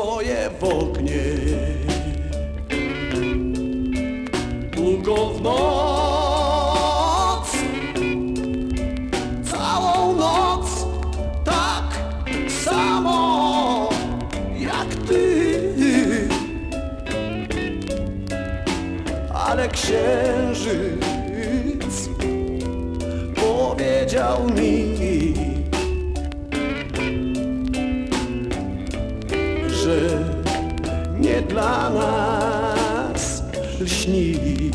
stoję w Długo w noc Całą noc Tak samo Jak ty. Ale księżyc Powiedział mi nie dla nas lśni.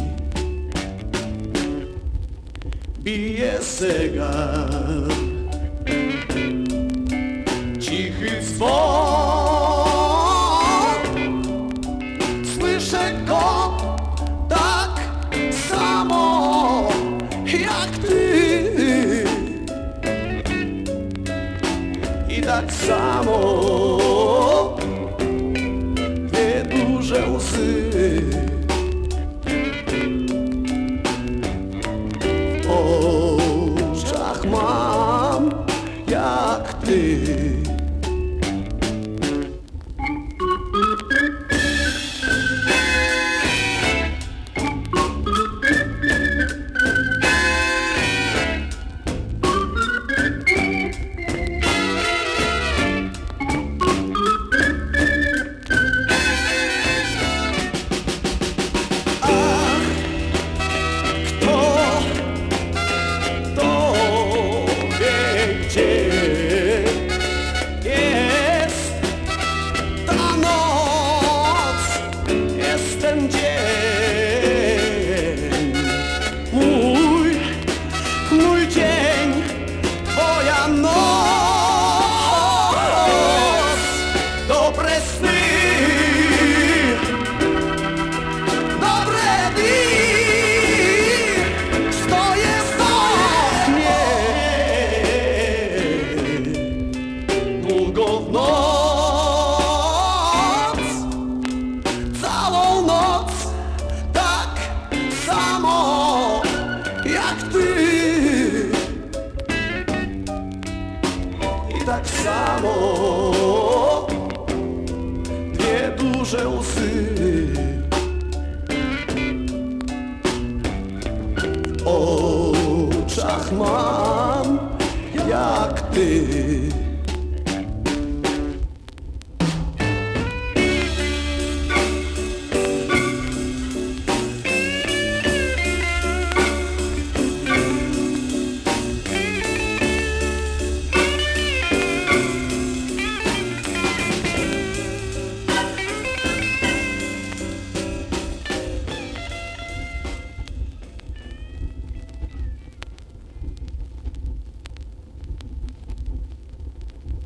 Bije zegar, cichy dzwon, słyszę go tak samo jak ty. I tak samo dwie duże łzy. W oczach mam jak ty tak samo. Dwie duże łzy. W oczach mam jak ty